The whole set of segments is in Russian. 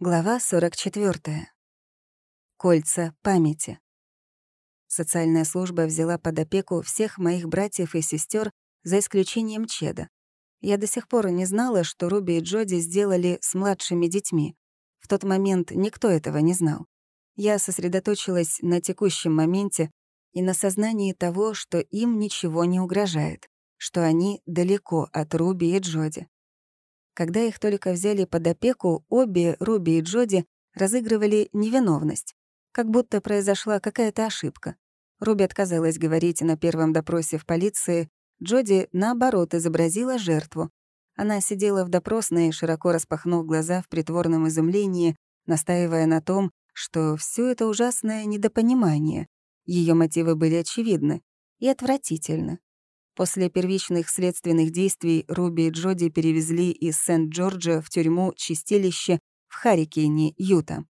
Глава 44. Кольца памяти. Социальная служба взяла под опеку всех моих братьев и сестер за исключением Чеда. Я до сих пор не знала, что Руби и Джоди сделали с младшими детьми. В тот момент никто этого не знал. Я сосредоточилась на текущем моменте и на сознании того, что им ничего не угрожает, что они далеко от Руби и Джоди. Когда их только взяли под опеку, обе, Руби и Джоди, разыгрывали невиновность, как будто произошла какая-то ошибка. Руби отказалась говорить на первом допросе в полиции, Джоди, наоборот, изобразила жертву. Она сидела в допросной, широко распахнув глаза в притворном изумлении, настаивая на том, что все это ужасное недопонимание. Ее мотивы были очевидны и отвратительны. После первичных следственных действий Руби и Джоди перевезли из Сент-Джорджа в тюрьму Чистилище в Харрикейне, Юта.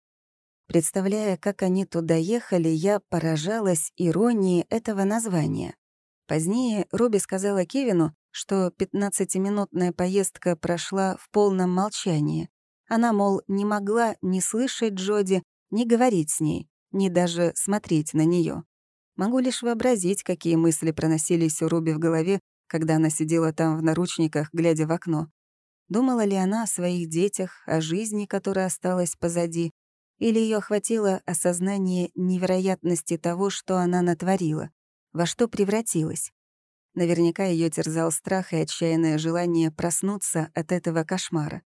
Представляя, как они туда ехали, я поражалась иронии этого названия. Позднее Руби сказала Кевину, что 15-минутная поездка прошла в полном молчании. Она, мол, не могла ни слышать Джоди, ни говорить с ней, ни даже смотреть на нее. Могу лишь вообразить, какие мысли проносились у Руби в голове, когда она сидела там в наручниках, глядя в окно. Думала ли она о своих детях, о жизни, которая осталась позади, или ее охватило осознание невероятности того, что она натворила, во что превратилась. Наверняка ее терзал страх и отчаянное желание проснуться от этого кошмара.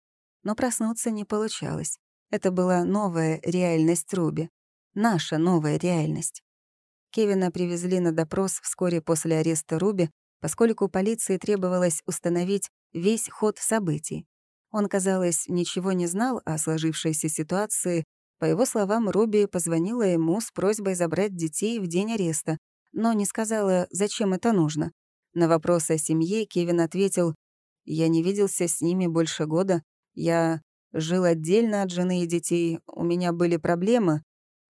Но проснуться не получалось. Это была новая реальность Руби. Наша новая реальность. Кевина привезли на допрос вскоре после ареста Руби, поскольку полиции требовалось установить весь ход событий. Он, казалось, ничего не знал о сложившейся ситуации. По его словам, Руби позвонила ему с просьбой забрать детей в день ареста, но не сказала, зачем это нужно. На вопрос о семье Кевин ответил, «Я не виделся с ними больше года. Я жил отдельно от жены и детей, у меня были проблемы,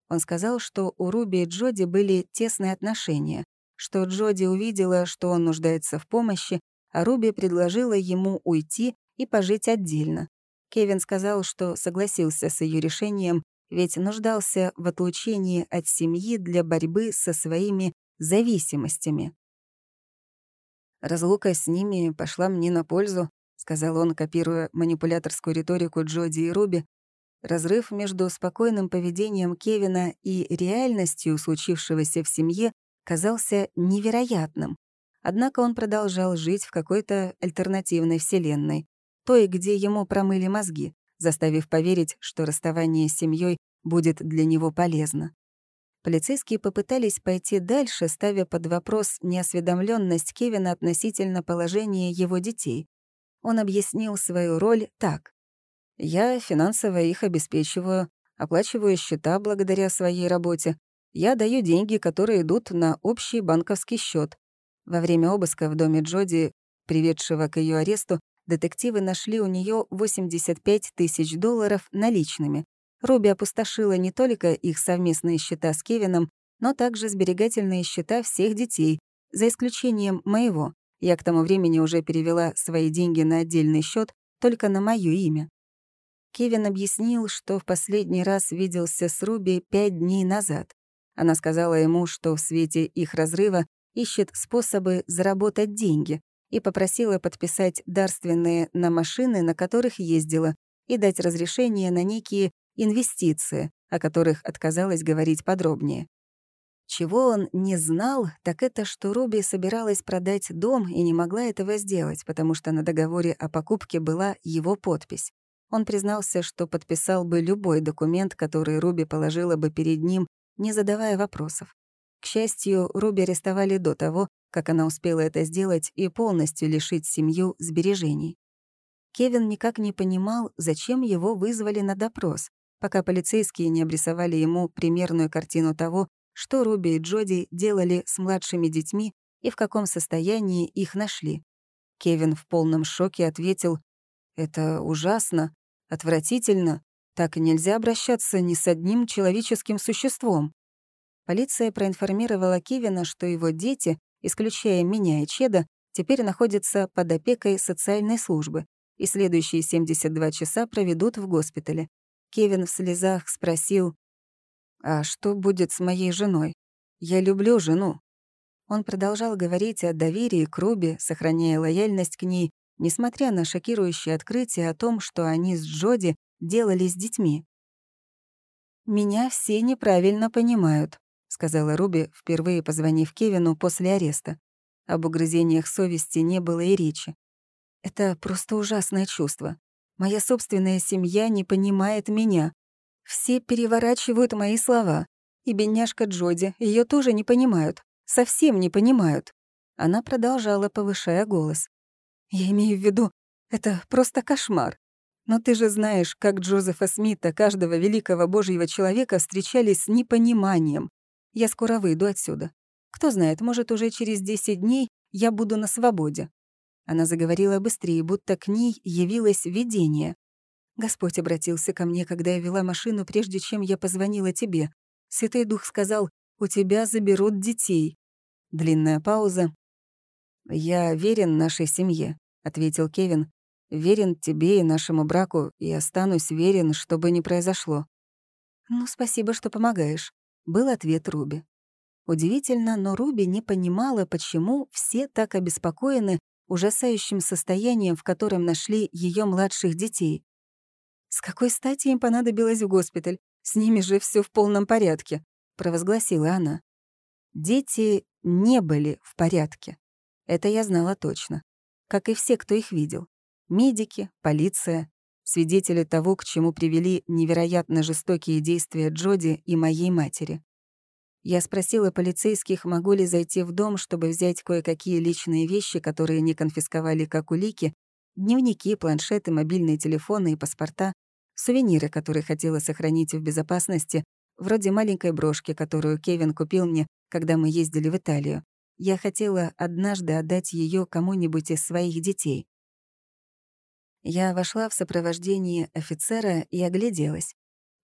он сказал, что у Руби и Джоди были тесные отношения, что Джоди увидела, что он нуждается в помощи, а Руби предложила ему уйти и пожить отдельно. Кевин сказал, что согласился с ее решением, ведь нуждался в отлучении от семьи для борьбы со своими зависимостями. «Разлука с ними пошла мне на пользу», — сказал он, копируя манипуляторскую риторику Джоди и Руби, Разрыв между спокойным поведением Кевина и реальностью случившегося в семье казался невероятным. Однако он продолжал жить в какой-то альтернативной вселенной, той, где ему промыли мозги, заставив поверить, что расставание с семьей будет для него полезно. Полицейские попытались пойти дальше, ставя под вопрос неосведомленность Кевина относительно положения его детей. Он объяснил свою роль так. Я финансово их обеспечиваю, оплачиваю счета благодаря своей работе. Я даю деньги, которые идут на общий банковский счет. Во время обыска в доме Джоди, приведшего к ее аресту, детективы нашли у нее 85 тысяч долларов наличными. Руби опустошила не только их совместные счета с Кевином, но также сберегательные счета всех детей, за исключением моего. Я к тому времени уже перевела свои деньги на отдельный счет только на моё имя. Кевин объяснил, что в последний раз виделся с Руби пять дней назад. Она сказала ему, что в свете их разрыва ищет способы заработать деньги и попросила подписать дарственные на машины, на которых ездила, и дать разрешение на некие инвестиции, о которых отказалась говорить подробнее. Чего он не знал, так это, что Руби собиралась продать дом и не могла этого сделать, потому что на договоре о покупке была его подпись. Он признался, что подписал бы любой документ, который Руби положила бы перед ним, не задавая вопросов. К счастью, Руби арестовали до того, как она успела это сделать и полностью лишить семью сбережений. Кевин никак не понимал, зачем его вызвали на допрос, пока полицейские не обрисовали ему примерную картину того, что Руби и Джоди делали с младшими детьми и в каком состоянии их нашли. Кевин в полном шоке ответил, «Это ужасно. Отвратительно. Так нельзя обращаться ни с одним человеческим существом. Полиция проинформировала Кевина, что его дети, исключая меня и Чеда, теперь находятся под опекой социальной службы и следующие 72 часа проведут в госпитале. Кевин в слезах спросил, «А что будет с моей женой? Я люблю жену». Он продолжал говорить о доверии к Руби, сохраняя лояльность к ней, несмотря на шокирующее открытие о том, что они с Джоди делали с детьми. «Меня все неправильно понимают», — сказала Руби, впервые позвонив Кевину после ареста. Об угрызениях совести не было и речи. «Это просто ужасное чувство. Моя собственная семья не понимает меня. Все переворачивают мои слова. И бедняжка Джоди, ее тоже не понимают. Совсем не понимают». Она продолжала, повышая голос. «Я имею в виду, это просто кошмар. Но ты же знаешь, как Джозефа Смита, каждого великого божьего человека, встречались с непониманием. Я скоро выйду отсюда. Кто знает, может, уже через 10 дней я буду на свободе». Она заговорила быстрее, будто к ней явилось видение. Господь обратился ко мне, когда я вела машину, прежде чем я позвонила тебе. Святой Дух сказал, «У тебя заберут детей». Длинная пауза. «Я верен нашей семье», — ответил Кевин, Верен тебе и нашему браку, и останусь верен, что бы ни произошло». «Ну, спасибо, что помогаешь», — был ответ Руби. Удивительно, но Руби не понимала, почему все так обеспокоены ужасающим состоянием, в котором нашли ее младших детей. «С какой стати им понадобилось в госпиталь? С ними же все в полном порядке», — провозгласила она. Дети не были в порядке. Это я знала точно. Как и все, кто их видел. Медики, полиция, свидетели того, к чему привели невероятно жестокие действия Джоди и моей матери. Я спросила полицейских, могу ли зайти в дом, чтобы взять кое-какие личные вещи, которые не конфисковали как улики, дневники, планшеты, мобильные телефоны и паспорта, сувениры, которые хотела сохранить в безопасности, вроде маленькой брошки, которую Кевин купил мне, когда мы ездили в Италию. Я хотела однажды отдать ее кому-нибудь из своих детей. Я вошла в сопровождении офицера и огляделась.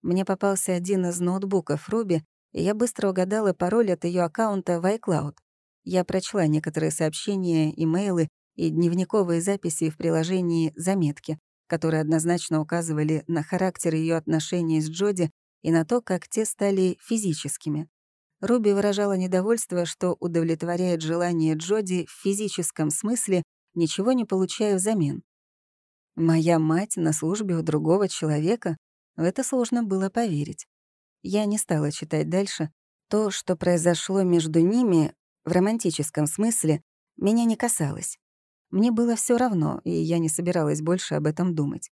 Мне попался один из ноутбуков Руби, и я быстро угадала пароль от ее аккаунта в iCloud. Я прочла некоторые сообщения, имейлы и дневниковые записи в приложении «Заметки», которые однозначно указывали на характер ее отношений с Джоди и на то, как те стали физическими. Руби выражала недовольство, что удовлетворяет желание Джоди в физическом смысле, ничего не получая взамен. Моя мать на службе у другого человека? В это сложно было поверить. Я не стала читать дальше. То, что произошло между ними, в романтическом смысле, меня не касалось. Мне было все равно, и я не собиралась больше об этом думать.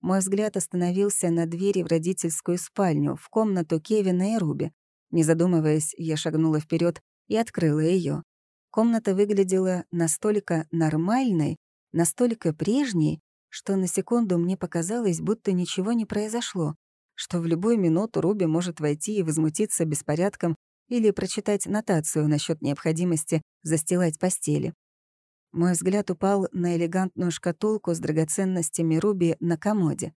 Мой взгляд остановился на двери в родительскую спальню, в комнату Кевина и Руби. Не задумываясь, я шагнула вперед и открыла ее. Комната выглядела настолько нормальной, настолько прежней, что на секунду мне показалось, будто ничего не произошло, что в любую минуту Руби может войти и возмутиться беспорядком или прочитать нотацию насчет необходимости застилать постели. Мой взгляд упал на элегантную шкатулку с драгоценностями Руби на комоде.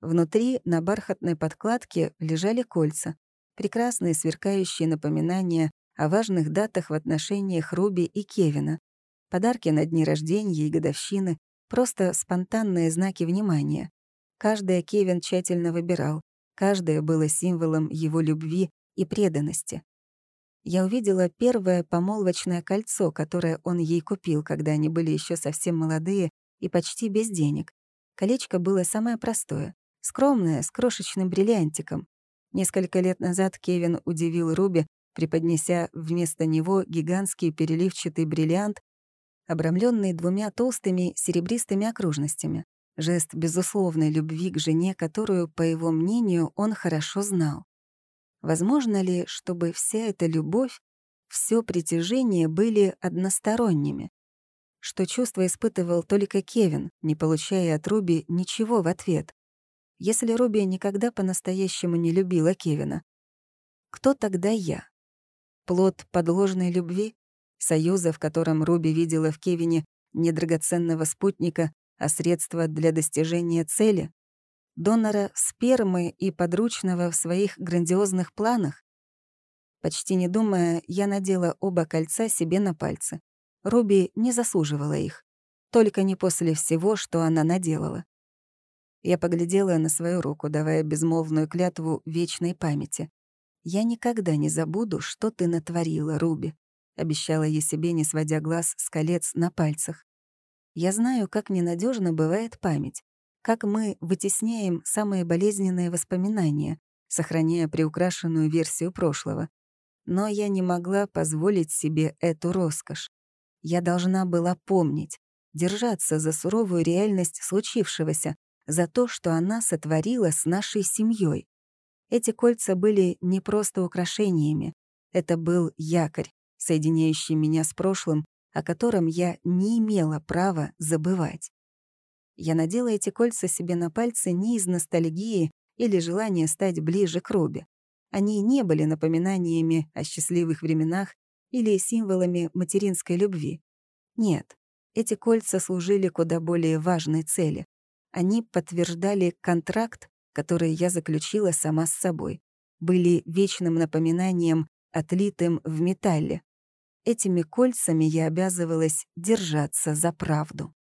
Внутри, на бархатной подкладке, лежали кольца, прекрасные сверкающие напоминания о важных датах в отношениях Руби и Кевина, подарки на дни рождения и годовщины, Просто спонтанные знаки внимания. Каждое Кевин тщательно выбирал, каждое было символом его любви и преданности. Я увидела первое помолвочное кольцо, которое он ей купил, когда они были еще совсем молодые и почти без денег. Колечко было самое простое, скромное, с крошечным бриллиантиком. Несколько лет назад Кевин удивил Руби, преподнеся вместо него гигантский переливчатый бриллиант обрамленный двумя толстыми серебристыми окружностями. Жест безусловной любви к жене, которую, по его мнению, он хорошо знал. Возможно ли, чтобы вся эта любовь, все притяжение были односторонними? Что чувство испытывал только Кевин, не получая от Руби ничего в ответ. Если Руби никогда по-настоящему не любила Кевина, кто тогда я? Плод подложной любви? Союза, в котором Руби видела в Кевине не драгоценного спутника, а средство для достижения цели, донора спермы и подручного в своих грандиозных планах. Почти не думая, я надела оба кольца себе на пальцы. Руби не заслуживала их. Только не после всего, что она наделала. Я поглядела на свою руку, давая безмолвную клятву вечной памяти. «Я никогда не забуду, что ты натворила, Руби», — обещала я себе, не сводя глаз с колец на пальцах. «Я знаю, как ненадежна бывает память, как мы вытесняем самые болезненные воспоминания, сохраняя приукрашенную версию прошлого. Но я не могла позволить себе эту роскошь. Я должна была помнить, держаться за суровую реальность случившегося, за то, что она сотворила с нашей семьей. Эти кольца были не просто украшениями, это был якорь, соединяющий меня с прошлым, о котором я не имела права забывать. Я надела эти кольца себе на пальцы не из ностальгии или желания стать ближе к Руби. Они не были напоминаниями о счастливых временах или символами материнской любви. Нет, эти кольца служили куда более важной цели. Они подтверждали контракт, который я заключила сама с собой, были вечным напоминанием, отлитым в металле. Этими кольцами я обязывалась держаться за правду.